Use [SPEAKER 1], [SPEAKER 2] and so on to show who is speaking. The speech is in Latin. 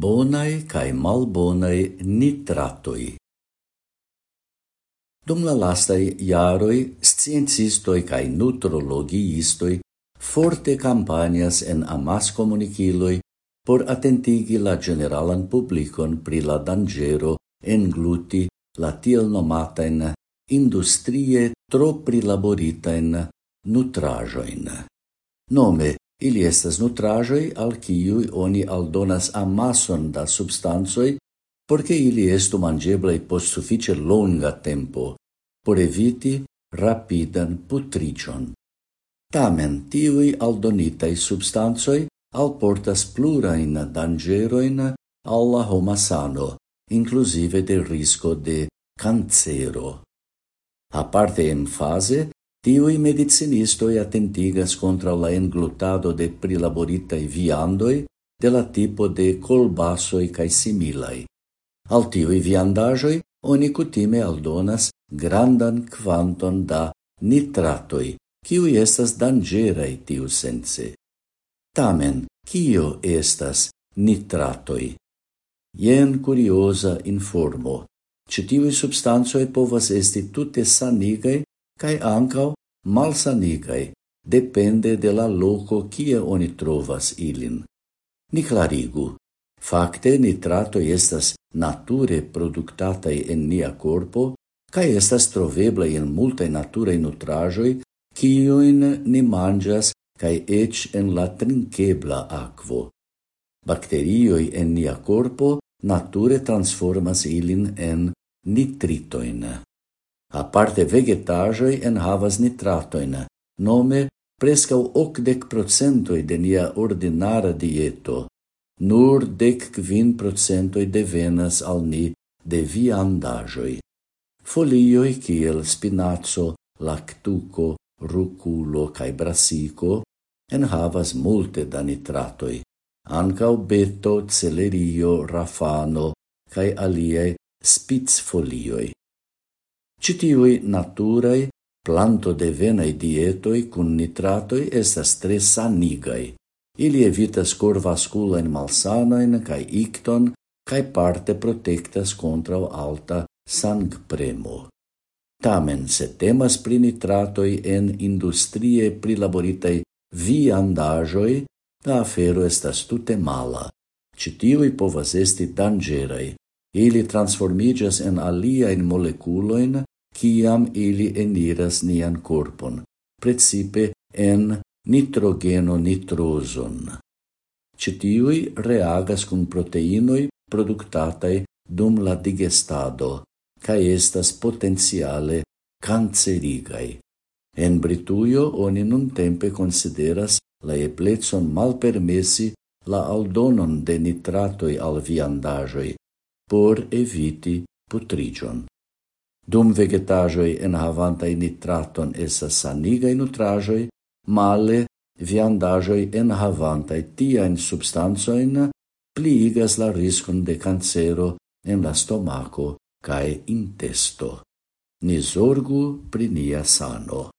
[SPEAKER 1] bonai cae malbonai nitratoi. Dum la lastai iaroi, sciencistoi cae nutrologiistoi forte campanias en amas comuniciloi por attentigi la generalan publicon pri la dangero engluti la tiel nomatain industrie tro prilaboritaen nutrajoin. Nome, Ili estas nutrajoi al kiui oni aldonas amason da substancoj porque ili estu mangeblei post suffice longa tempo por eviti rapidan putricion. Tamen tiui aldonitaj substancoj alportas plurain dangeroin alla homa sano, inclusive del risco de cancero. Aparte en fase, Tiui medicinistoi attentigas contra la englutado de prilaboritai viandoi de la tipo de colbasoi cae similai. Al tiui viandajoi oni cutime aldonas grandan quanton da nitratoi, kiui estas dangerai tiu sense. Tamen, kio estas nitratoi? Ien curiosa informo. Citiui substansoi povas esti tute sanigai cae ancao malsanigai, depende de la loco kie oni trovas ilin. Ni clarigu, facte nitratoi estas nature productatai en nia corpo, cae estas troveblai en multae naturei nutrajoi, cioin ni mangias cae ec en la trinkebla aquo. Bacterioi en nia corpo nature transformas ilin en nitritoin. Aparte vegetajoi en havas nitratoin, nome prescau okdek procentoi de nia ordinara dieto. Nur dec quin procentoi devenas al ni de viandajoi. Folioi kiel spinazzo, lactuco, ruculo cae brasico enhavas multe da nitratoi. Ancau beto, celerio, rafano cae aliei spitz folioi. Citiui naturai planto de venai dietoi cun nitratoi estas tre sanigai. Ili evitas corvasculain malsanoin cae icton, cae parte protectas contra alta sangpremo. Tamen, se temas pri nitratoi en industrie prilaboritai viandajoi, la afero estas tute mala. Citiui povas esti dangerai. Ili transformigas en aliaen moleculoin, ciam ili eniras nian corpon, precipe en nitrogeno nitroson. Citiui reagas cun proteinoi productatai dum la digestado, ca estas potenziale cancerigai. En Brituio oni nun tempe consideras la eplezon malpermesi la aldonon de nitratoi al viandajoi por eviti putrigion. Dum vegetajoi en havanta nitraton estas sanigaj nutrajoi, male viandajoi en havanta enhavantaj tiajn substancojn pliigas la riscon de cancero en la stomaco cae intesto. Ni zorgu pri nia sano.